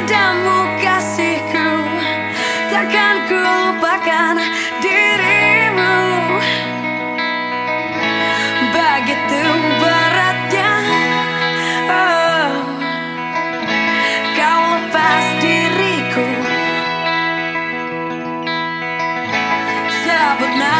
padamu kasihku. Takkan ku lupakan dirimu. Begitu beratnya oh, Kau lepas diriku. Sebut nama